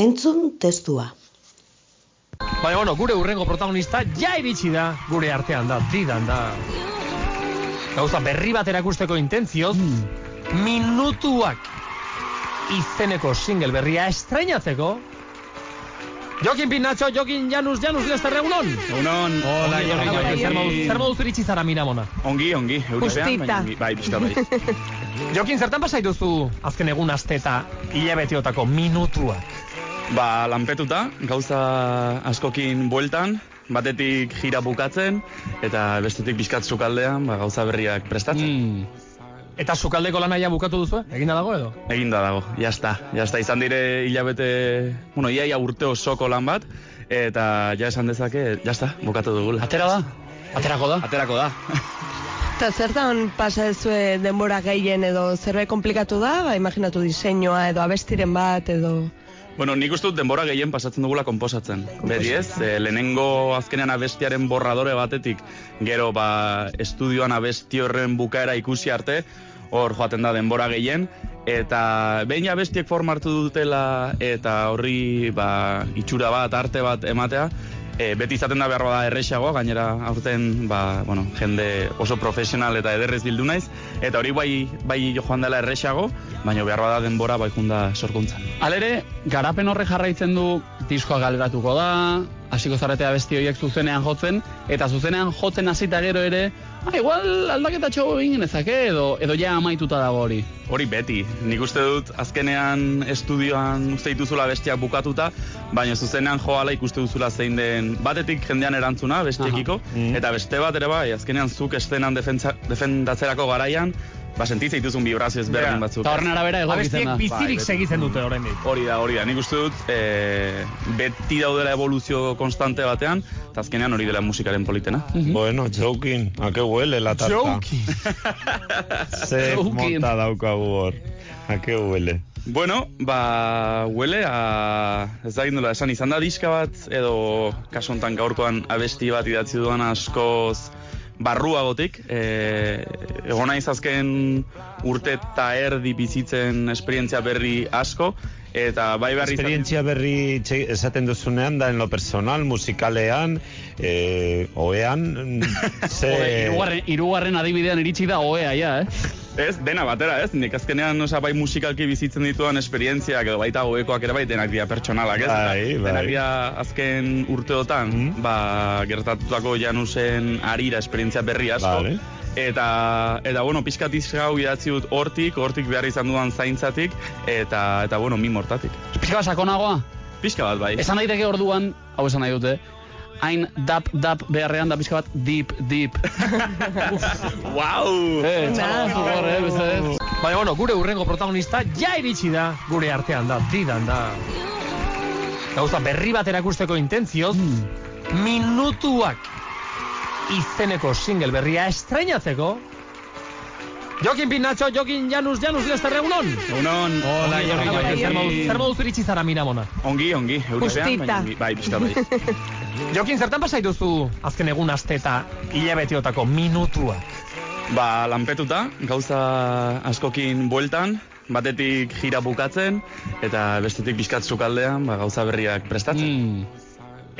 Entzun testua. Baina, bueno, gure urrengo protagonista ja iritsi da gure artean da, didan da. Gauza berri bat erakusteko intentzioz, minutuak izeneko single berria estreinatzeko. Jokin Pinatxo, Jokin Janus, Janus Lester, egunon? Egunon. Hola, Jokin, zer moduz, iritsi zara miramona? Ongi, ongi. Justita. baina ongi. Bai, pixka bai. Jokin, zertan pasai duzu azken egun aste eta hilabeteotako minutuak? Ba, lanpetuta, gauza askokin bueltan, batetik jira bukatzen, eta bestetik pixkat sukaldean, ba, gauza berriak prestatzen. Eta sukaldeko lanaia bukatu duzu, eginda dago edo? Eginda dago, jazta. Jazta, izan dire hilabete, bueno, iaia urte osoko lan bat, eta ja esan dezake, jazta, bukatu dugula. Atera da? Aterako da? Aterako da. Eta zertan pasa ezue denbora gehien edo zerbait komplikatu da? Ba, imaginatu diseinua edo abestiren bat edo... Bueno, nik uste dut denbora gehien pasatzen dugula konposatzen. Beti ez, e, lehenengo azkenean abestiaren borradore batetik, gero ba estudioan abesti horren bukaera ikusi arte, hor joaten da denbora gehien, eta behin abestiek forma hartu dutela eta horri ba, itxura bat, arte bat ematea, e, beti izaten da behar bada erresagoa, gainera aurten ba, bueno, jende oso profesional eta ederrez bildu naiz, eta hori bai, bai joan dela erresago, baina behar bada denbora bai junda sorkuntzan. Alere, garapen horre jarraitzen du diskoa galeratuko da, hasiko zarete abesti horiek zuzenean jotzen, eta zuzenean jotzen hasita gero ere, ah, igual aldaketa txo egin genezake edo, edo ja amaituta dago hori. Hori beti, nik uste dut azkenean estudioan uste dituzula bestiak bukatuta, baina zuzenean joala ikuste duzula zein den batetik jendean erantzuna bestiekiko, eta beste bat ere bai, azkenean zuk estenan defendatzerako garaian, ba sentitzen dituzun vibrazio ezberdin batzuk. Eta horren arabera egokitzen Abestiek da. bizirik Bai, segitzen dute oraindik. Hori da, hori da, nik uste dut e, beti daudela evoluzio konstante batean, eta azkenean hori dela musikaren politena. Bueno, joking, a que huele la tarta. Joki! Ze Joking. mota daukagu hor. A que huele. Bueno, ba, huele a... Ez da gindola, esan izan da diska bat, edo kasu honetan gaurkoan abesti bat idatzi duan askoz barruagotik. E, egon naiz azken urte eta erdi bizitzen esperientzia berri asko, eta bai berri Esperientzia berri esaten duzunean da en lo personal, musikalean, eh, oean, mm, ze... Ode, irugarren, irugarren adibidean iritsi da oea, ja, eh? Ez, dena batera, ez? Nik azkenean, osa, bai musikalki bizitzen dituan esperientziak, edo baita goekoak ere bai, denak dira pertsonalak, ez? Bai, bai. Denak dira azken urteotan, Mhm. ba, gertatutako Janusen arira esperientzia berri asko. Vale. Eta, eta bueno, pixkat hau idatzi dut hortik, hortik behar izan dudan zaintzatik, eta, eta bueno, min mortatik. Pixka bat sakonagoa? Pixka bat bai. Esan daiteke orduan, hau esan nahi dute, hain dap dap beharrean da pixka bat deep deep. Wow! eh, hor, eh, beste. Baina, bueno, gure urrengo protagonista ja iritsi da gure artean da, didan da. Gauza berri bat erakusteko intentzioz, minutuak izeneko single berria estreinatzeko. Jokin Pinatxo, Jokin Janus, Janus Lester, egunon? Egunon, Hola, ongi, Jokin, ongi, Jokin, zer ongi. moduz, iritsi zara miramona? Ongi, ongi, Justita. ongi, bai, pixka bai. Jokin, zertan pasai duzu azken egun aste eta hilabeteotako minutuak? Ba, lanpetuta, gauza askokin bueltan, batetik jira bukatzen, eta bestetik pixkat sukaldean, ba, gauza berriak prestatzen. Mm.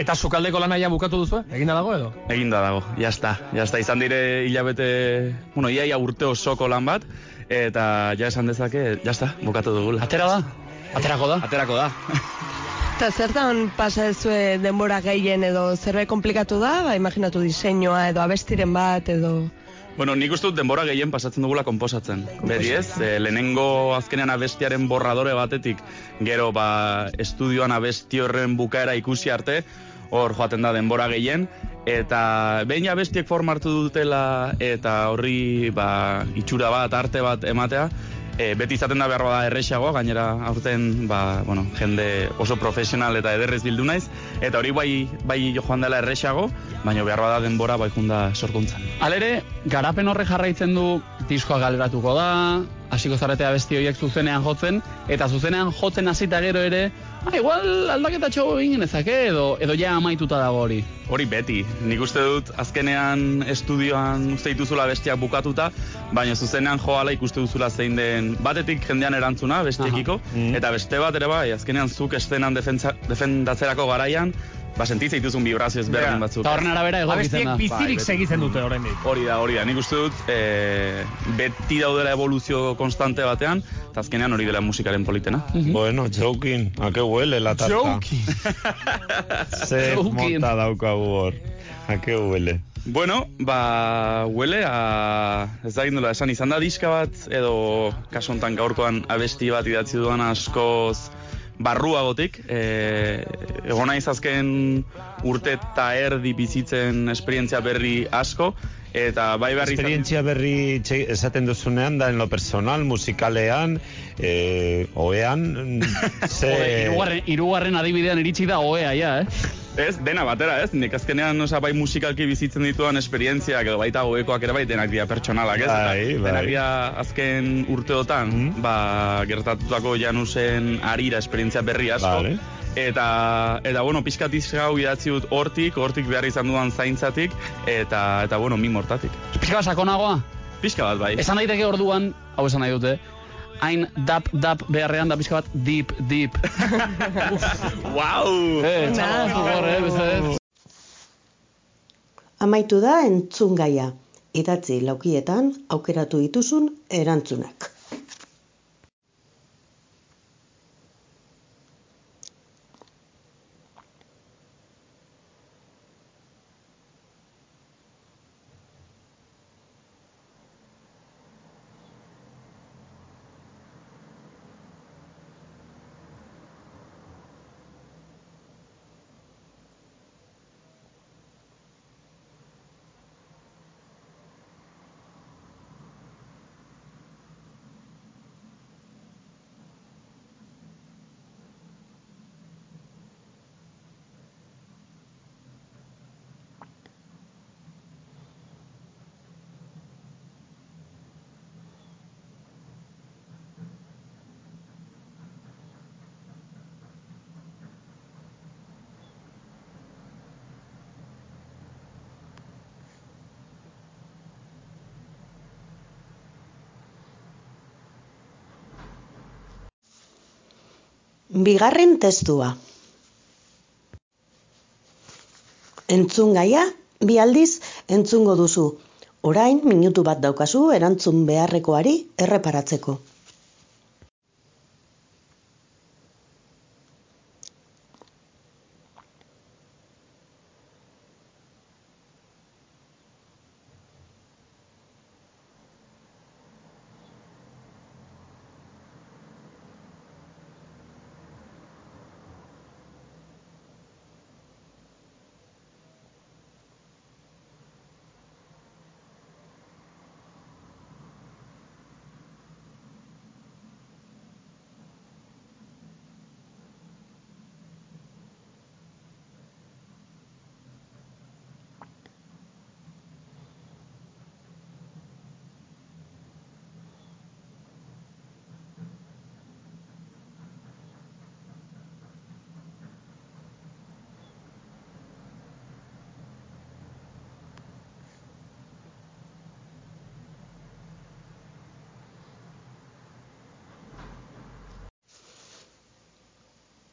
Eta sukaldeko lanaia bukatu duzu, eh? Eginda dago edo? Eginda dago, jazta. Jazta, izan dire hilabete, bueno, iaia urte osoko lan bat, eta ja esan dezake, jazta, bukatu dugula. Atera da? Aterako da? Aterako da. Eta zertan pasa ezue denbora gehien edo zerbait komplikatu da, ba, imaginatu diseinua edo abestiren bat edo... Bueno, nik uste dut denbora gehien pasatzen dugula konposatzen. Bedi ez, e, lehenengo azkenean abestiaren borradore batetik, gero ba estudioan abesti horren bukaera ikusi arte, hor joaten da denbora gehien, eta behin abestiek forma hartu dutela eta horri ba, itxura bat, arte bat ematea, e, beti izaten da behar bada erresagoa, gainera aurten ba, bueno, jende oso profesional eta ederrez bildu naiz, eta hori bai, bai jo joan dela erresago, baina behar bada denbora bai junda sorkuntzan. Alere, garapen horre jarraitzen du diskoa galeratuko da, hasiko zaretea besti horiek zuzenean jotzen, eta zuzenean jotzen hasita gero ere, ah, igual aldaketa txo egin ezake, edo, edo ja amaituta dago hori. Hori beti, nik uste dut azkenean estudioan uste dituzula bestiak bukatuta, baina zuzenean joala ikuste duzula zein den batetik jendean erantzuna bestiekiko, Mm. eta beste bat ere bai, azkenean zuk estenan defendatzerako garaian, ba sentitza dituzun vibrazio ezberdin Ja, batzuk. Eta horren arabera egokitzen Abestiek da. bizirik Bai, segitzen dute oraindik. Hori da, hori da. Nik uste dut, e, beti daudela evoluzio konstante batean, eta azkenean hori dela musikaren politena. Bueno, joking, a que huele la tarta. Joking. Ze mota daukagu hor. A que huele. Bueno, ba, huele a... Ez da gindola, esan izan da diska bat, edo kasu honetan gaurkoan abesti bat idatzi dudan askoz barruagotik. E, egon naiz azken urte eta erdi bizitzen esperientzia berri asko, eta bai izan... Esperientzia berri txe- esaten duzunean da en lo personal, musikalean, eh, oean, ze... Irugarren, irugarren adibidean iritsi da oea, ja, eh? Ez, dena batera, ez? Nik azkenean, oza, bai musikalki bizitzen dituan esperientziak, edo baita goekoak ere bai, denak dira pertsonalak, ez? Bai, bai. Denak dira azken urteotan, Mhm. ba, gertatutako janusen arira esperientzia berri asko. Vale. Eta, eta bueno, pixkat hau idatzi dut hortik, hortik behar izan dudan zaintzatik, eta, eta bueno, min mortatik. Pixka bat sakonagoa. Pixka bat bai. Esan daiteke orduan, hau esan nahi dute, hain dap dap beharrean da pixka bat deep deep. Wow! eh, txalo hor, eh, beste. Amaitu da entzun gaia. Idatzi laukietan aukeratu dituzun erantzunak. Bigarren testua. Entzun gaia, bi aldiz entzungo duzu. Orain minutu bat daukazu erantzun beharrekoari erreparatzeko.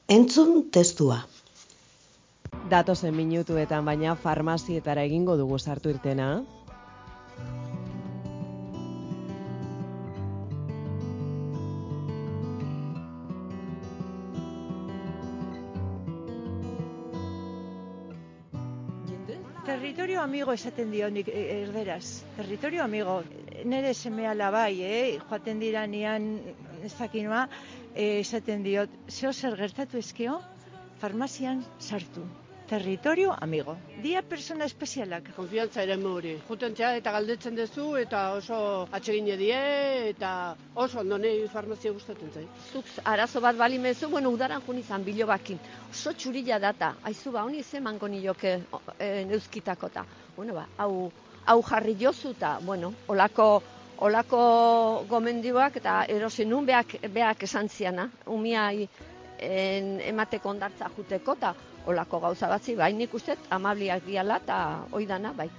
Entzun testua. Datozen minutuetan baina farmazietara egingo dugu sartu irtena. Territorio amigo esaten dio nik eh, erderaz. Territorio amigo. Nere semea labai, eh? joaten dira nian ezakinoa, eh, esaten diot, zeo zer gertatu ezkeo, farmazian sartu. Territorio amigo. Dia persona espezialak. Konfiantza ere hori. Juten txea eta galdetzen duzu eta oso atsegin die eta oso ondo nahi farmazia gustatzen zait. Zuk arazo bat bali mezu, bueno, udaran jun izan bilobakin. Oso txurila data. Aizu ba, honi ze mango nioke e, neuskitakota. Bueno, ba, hau, hau jarri jozuta, bueno, olako olako gomendioak eta erosin nun beak, beak esan ziana. Umiai en, emateko ondartza juteko eta olako gauza batzi, bai nik uste amabliak diala eta oidana, bai.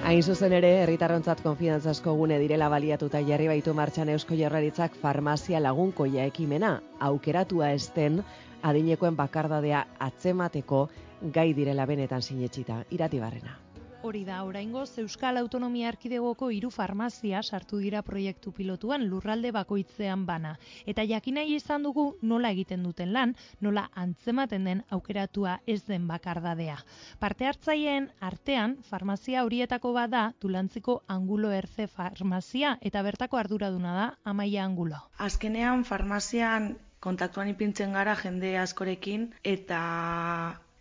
Hain zuzen ere, herritarrontzat konfidantzasko gune direla baliatuta jarri baitu martxan Eusko Jaurlaritzak farmazia lagunkoia ekimena, aukeratua esten adinekoen bakardadea atzemateko gai direla benetan sinetxita, irati barrena. Hori da, oraingoz Euskal Autonomia Erkidegoko hiru farmazia sartu dira proiektu pilotuan lurralde bakoitzean bana. Eta jakinai izan dugu nola egiten duten lan, nola antzematen den aukeratua ez den bakardadea. Parte hartzaileen artean, farmazia horietako bada Tulantziko Angulo Erze Farmazia eta bertako arduraduna da Amaia Angulo. Azkenean farmazian kontaktuan ipintzen gara jende askorekin eta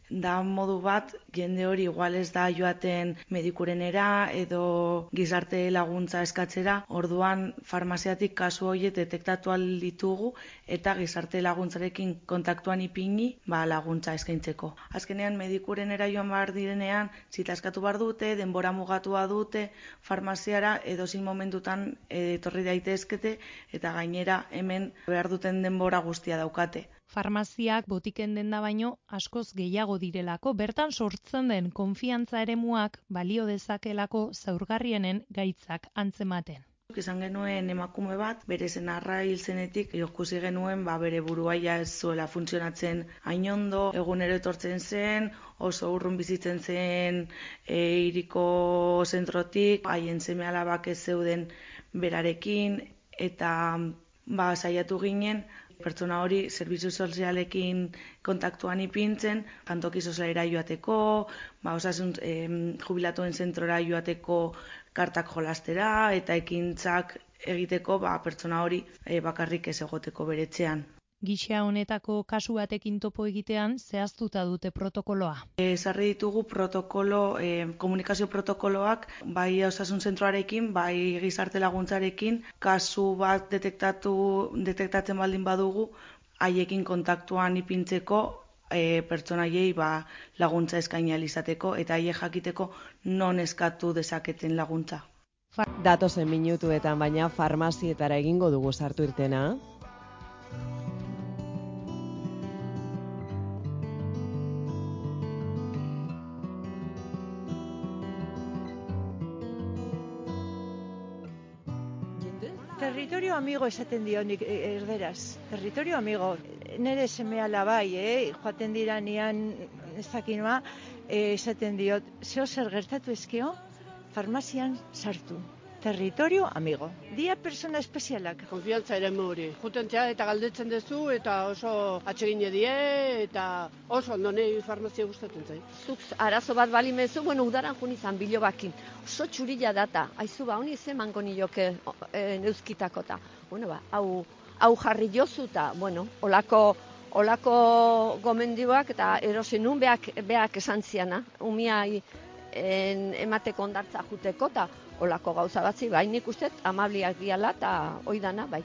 da modu bat jende hori igual ez da joaten medikurenera edo gizarte laguntza eskatzera, orduan farmaziatik kasu horiek detektatu ditugu eta gizarte laguntzarekin kontaktuan ipini ba, laguntza eskaintzeko. Azkenean medikurenera joan behar direnean, zita eskatu behar dute, denbora mugatua dute, farmaziara edo zin momentutan etorri daitezkete eta gainera hemen behar duten denbora guztia daukate farmaziak botiken denda baino askoz gehiago direlako, bertan sortzen den konfiantza eremuak balio dezakelako zaurgarrienen gaitzak antzematen. Izan genuen emakume bat, bere zenarra hil zenetik, jokusi genuen, ba, bere buruaia ez zuela funtzionatzen hain ondo, egunero etortzen zen, oso urrun bizitzen zen e, iriko zentrotik, haien seme alabak ez zeuden berarekin, eta ba, saiatu ginen, pertsona hori zerbitzu sozialekin kontaktuan ipintzen, kantoki sozialera joateko, ba, osasun jubilatuen zentrora joateko kartak jolastera, eta ekintzak egiteko ba, pertsona hori e, bakarrik ez egoteko beretzean. Gixea honetako kasu batekin topo egitean zehaztuta dute protokoloa. Ezarri ditugu protokolo, e, komunikazio protokoloak bai osasun zentroarekin, bai gizarte laguntzarekin, kasu bat detektatu, detektatzen baldin badugu, haiekin kontaktuan ipintzeko e, pertsonaiei ba, laguntza eskaini izateko eta haiek jakiteko non eskatu dezaketen laguntza. Datozen minutuetan baina farmazietara egingo dugu sartu irtena. Territorio amigo esaten dio nik eh, erderaz. Territorio amigo. Nere semea labai, eh? joaten dira nian ezakinoa, eh, esaten diot, zeo zer gertatu ezkeo, farmazian sartu territorio amigo. Dia persona espezialak. Konfiantza ere hori. Juten eta galdetzen duzu eta oso atsegin die eta oso ondo nahi farmazia gustatzen zait. Zuk arazo bat bali mezu, bueno, udaran jun izan bilobakin. Oso txurila data. Aizu ba, honi ze mango nioke e, neuskitakota. Bueno, ba, hau, hau jarri jozuta, bueno, olako olako gomendioak eta erosin nun beak, beak esan ziana. Umiai en, emateko ondartza juteko eta olako gauza batzi, bai nik uste amabliak diala eta oidana, bai.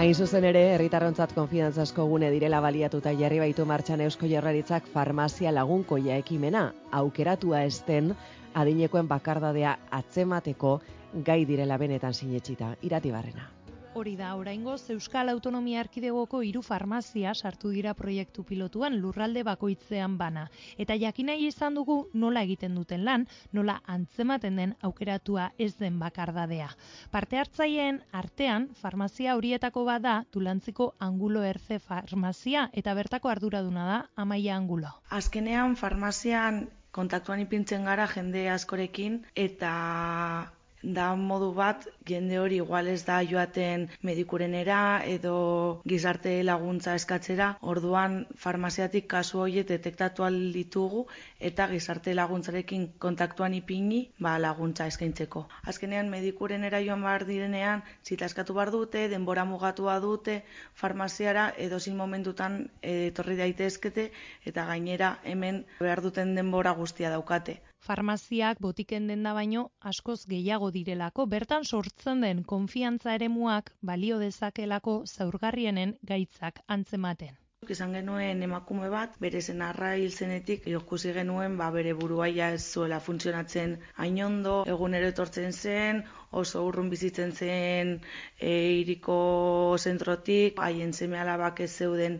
Hain zuzen ere, herritarrontzat konfidantzasko gune direla baliatuta jarri baitu martxan Eusko Jarraritzak farmazia lagunkoia ekimena, aukeratua esten adinekoen bakardadea atzemateko gai direla benetan sinetxita, irati barrena. Hori da, oraingoz Euskal Autonomia Erkidegoko hiru farmazia sartu dira proiektu pilotuan lurralde bakoitzean bana. Eta jakin nahi izan dugu nola egiten duten lan, nola antzematen den aukeratua ez den bakardadea. Parte hartzaileen artean, farmazia horietako bada Tulantziko Angulo Erze farmazia eta bertako arduraduna da Amaia Angulo. Azkenean farmazian kontaktuan ipintzen gara jende askorekin eta da modu bat jende hori igual ez da joaten medikurenera edo gizarte laguntza eskatzera, orduan farmaziatik kasu horiek detektatu ditugu eta gizarte laguntzarekin kontaktuan ipini ba, laguntza eskaintzeko. Azkenean medikurenera joan behar direnean, zita eskatu behar dute, denbora mugatua dute, farmaziara edo zin momentutan etorri daitezkete eta gainera hemen behar duten denbora guztia daukate farmaziak botiken denda baino askoz gehiago direlako, bertan sortzen den konfiantza eremuak balio dezakelako zaurgarrienen gaitzak antzematen. Izan genuen emakume bat, bere zen arra hil zenetik, jokusi genuen ba, bere buruaia ez zuela funtzionatzen hainondo, egunero etortzen zen, oso urrun bizitzen zen e, iriko zentrotik, haien seme alabak ez zeuden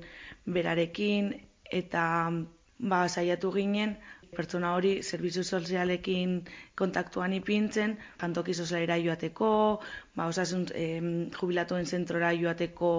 berarekin, eta ba, saiatu ginen, pertsona hori zerbitzu sozialekin kontaktuan ipintzen, kantoki sozialera joateko, ba, osasun jubilatuen zentrora joateko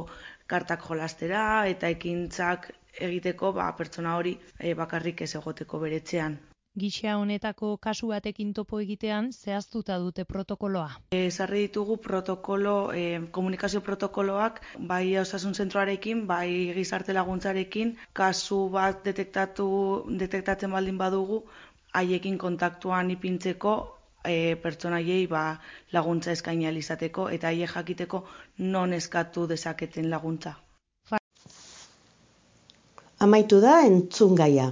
kartak jolastera eta ekintzak egiteko ba, pertsona hori e, bakarrik ez egoteko beretzean gisa honetako kasu batekin topo egitean zehaztuta dute protokoloa. Ezarri ditugu protokolo, e, komunikazio protokoloak bai osasun zentroarekin, bai gizarte laguntzarekin, kasu bat detektatu, detektatzen baldin badugu, haiekin kontaktuan ipintzeko e, pertsonaiei ba, laguntza eskaini izateko eta haiek jakiteko non eskatu dezaketen laguntza. Amaitu da entzun gaia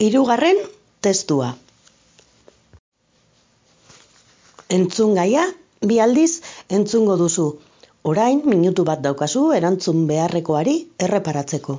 Hirugarren testua. Entzun gaia, bi aldiz entzungo duzu. Orain minutu bat daukazu erantzun beharrekoari erreparatzeko.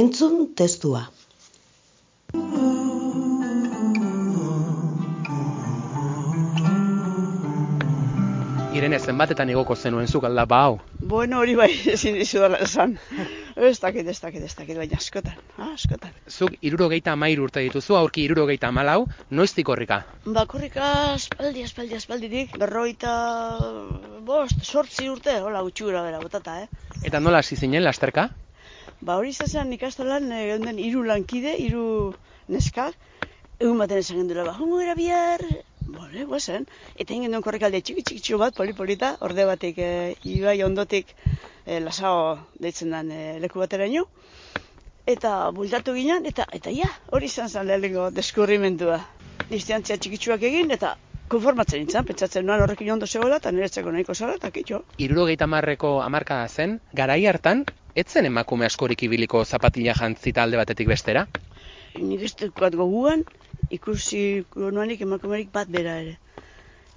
Entzun testua. Irene, zenbatetan igoko zenuen zuk alda ba hau? Bueno, hori bai, ezin dizu dala esan. Ez dakit, ez dakit, ez dakit, baina askotan, askotan. Zuk irurogeita amairu urte dituzu, aurki irurogeita amalau, noiztik horrika? Ba, korrika espaldi, espaldi, espalditik, berroita bost, sortzi urte, hola, utxura bera, botata, eh? Eta nola hasi zinen, lasterka? Ba hori izan zen ikastolan e, hiru lankide, hiru neskak, egun baten esan gendula, ba, jongo gara bihar, Bole, guazen. Eta ingen duen korrekalde txiki txiki bat, poli-polita, orde batik, e, ibai ondotik, e, lasao deitzen den e, leku bateraino. Eta bultatu ginen, eta eta ja, hori izan zen lehenengo deskurrimentua. Distantzia txikitsuak egin, eta konformatzen nintzen, pentsatzen nuen horrekin ondo zegoela, eta niretzeko nahiko zara, eta kitxo. Irurogeita marreko amarkada zen, garai hartan, etzen emakume askorik ibiliko zapatila jantzita alde batetik bestera? Nik ez dut goguan, ikusi nuanik emakumerik bat bera ere.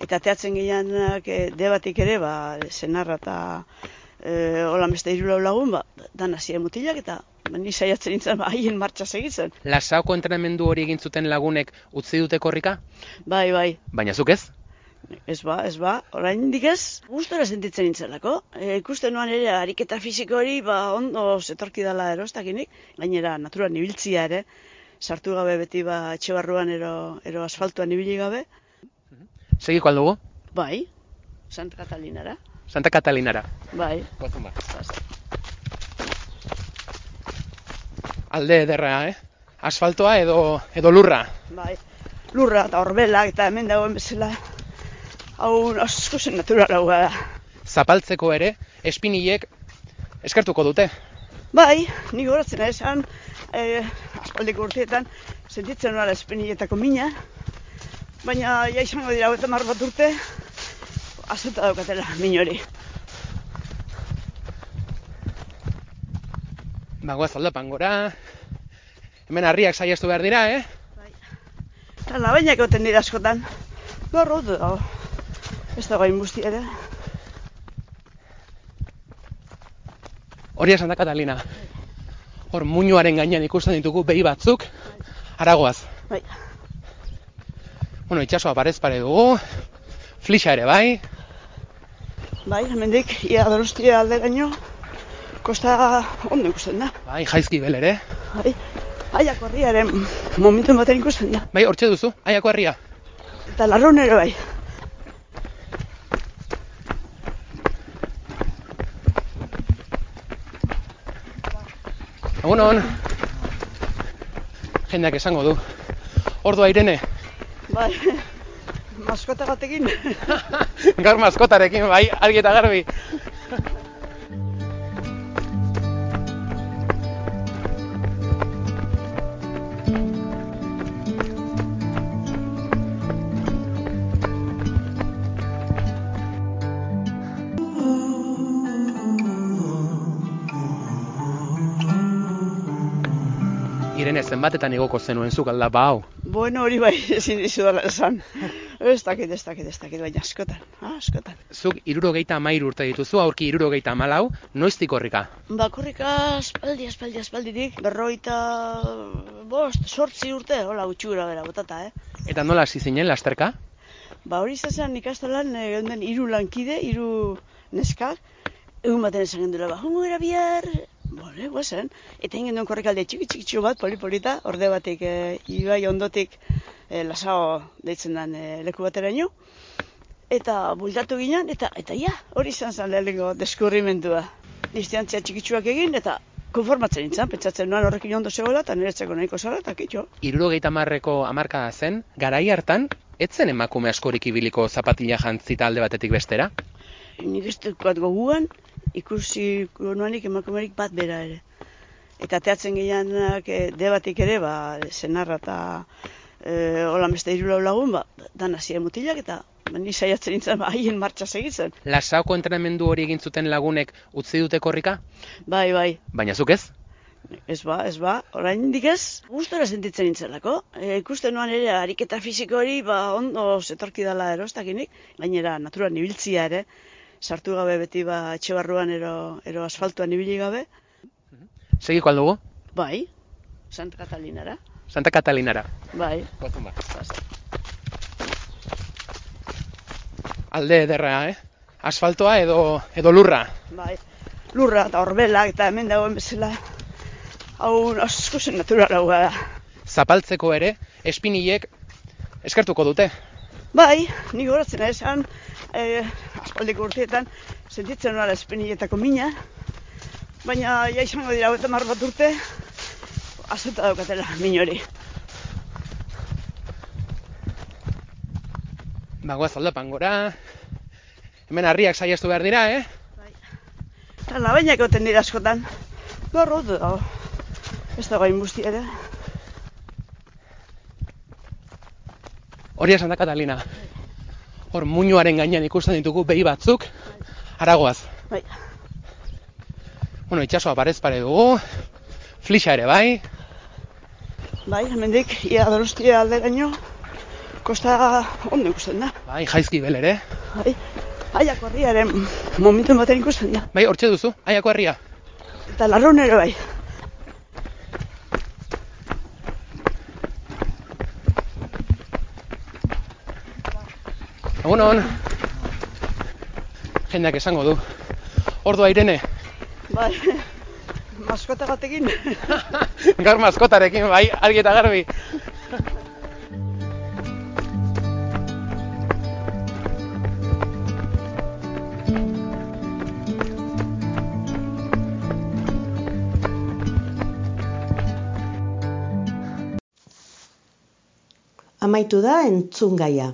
Eta teatzen gehianak e, debatik ere, ba, senarra eta e, hola beste irula lagun, ba, dan hasia mutilak eta ba, ni saiatzen nintzen ba, haien martxa segitzen. Lasauko entrenamendu hori egin zuten lagunek utzi dute korrika? Bai, bai. Baina zuk ez? Ez ba, ez ba, orain ez, gustora sentitzen nintzelako. E, ikusten nuan ere, ariketa fisiko hori, ba, ondo zetorki dela erostakinik, gainera, naturan ibiltzia ere, sartu gabe beti ba etxe barruan ero, ero asfaltuan ibili gabe. Segiko aldugu? Bai, Santa Catalinara. Santa Catalinara. Bai. Gozun bat. Alde ederra, eh? Asfaltoa edo, edo lurra. Bai, lurra eta horbela eta hemen dagoen bezala hau asko zen naturala da. Zapaltzeko ere, espinilek eskertuko dute. Bai, nik horatzen esan, eh, aspaldiko urteetan, sentitzen nuala espiniletako mina, baina ja izango dira eta mar bat urte, azuta daukatela min hori. Bagoaz aldapan gora, hemen harriak saiestu behar dira, eh? Bai. Eta labainak egoten dira askotan, hau dago, ez dago inbusti ere. Hori Santa Catalina. Hor muñoaren gainean ikusten ditugu behi batzuk. Aragoaz. Bai. Bueno, itxasoa parez pare dugu. Flixa ere bai. Bai, hemendik ia Donostia alde gaino. Kosta ondo ikusten da. Bai, jaizki bel ere. Bai. Aiako herriaren momentu baten ikusten da. Bai, hortxe duzu, aiako herria. Eta larrun ere bai. Egunon. Jendeak esango du. Ordua Irene. Bai. Maskota batekin. Gaur maskotarekin, bai, argi eta garbi. Zenbatetan igoko zenuen zuk alda ba hau? Bueno, hori bai, ezin dizu dala esan. Ez dakit, ez dakit, ez dakit, baina askotan, ah, askotan. Zuk irurogeita amairu urte dituzu, aurki irurogeita amalau, noiztik horrika? Ba, korrika aspaldi, aspaldi, aspalditik, berroita bost, sortzi urte, hola, utxura bera, botata, eh? Eta nola hasi zinen lasterka? Ba, hori zen ikastolan, e, hiru lankide, hiru neskak, egun baten esan gendula, ba, jongo gara bihar, Bole, guazen. Eta ingen duen korrekalde txiki txiki bat, poli-polita, orde batik, e, ibai ondotik, e, lasao deitzen den e, leku bateraino. Eta bultatu ginen, eta eta ja, hori izan zen lehenengo deskurrimentua. Distantzia txikitsuak egin, eta konformatzen nintzen, pentsatzen nuen horrekin ondo zegoela, eta niretzeko nahiko zara, eta kitxo. Irurogeita marreko amarkada zen, garai hartan, etzen emakume askorik ibiliko zapatila jantzita alde batetik bestera? Nik ez bat goguan, ikusi nuanik emakumerik bat bera ere. Eta teatzen gehianak e, debatik ere, ba, senarra eta e, hola beste irula lagun, ba, dan hasia mutilak eta ba, ni saiatzen nintzen ba, haien martxa segitzen. Lasauko entrenamendu hori egin zuten lagunek utzi dute korrika? Bai, bai. Baina zuk ez? Ez ba, ez ba, orain indik ez, gustora sentitzen nintzelako. E, ikusten nuan ere, ariketa fisiko hori, ba, ondo zetorki dela erostakinik, gainera, naturan ibiltzia ere, sartu gabe beti ba etxe barruan ero, ero asfaltuan ibili gabe. Segiko aldugu? Bai, Santa Catalinara. Santa Catalinara. Bai. Gozun bat. Alde ederra, eh? Asfaltoa edo, edo lurra. Bai, lurra eta horbela eta hemen dagoen bezala hau asko zen naturala da. Zapaltzeko ere, espinilek eskertuko dute. Bai, nik horatzen esan, eh, aspaldiko urteetan, sentitzen nuala espiniletako mina, Baina ja izango dira hogeita hamar bat urte, azuta daukatela, min hori. Bagoaz aldapan gora. Hemen harriak saiestu behar dira, eh? Eta labainak goten dira askotan. Gaur ondo dago. Ez dago hain guzti ere. Hori esan da Katalina. Hor muñoaren gainean ikusten ditugu behi batzuk. Aragoaz. Bai. Bueno, itxasoa parez pare dugu. Flixa ere bai. Bai, hemendik ia donostia alderaino. Kosta ondo ikusten da. Bai, jaizki bel ere. Bai. Aiako herriaren momentu baten ikusten da. Bai, hortxe duzu, aiako herria. Eta larrun ere bai. Egunon. Jendeak esango du. Ordua Irene. Bai. Maskota batekin. Gaur maskotarekin, bai, argi eta garbi. Amaitu da entzun gaia.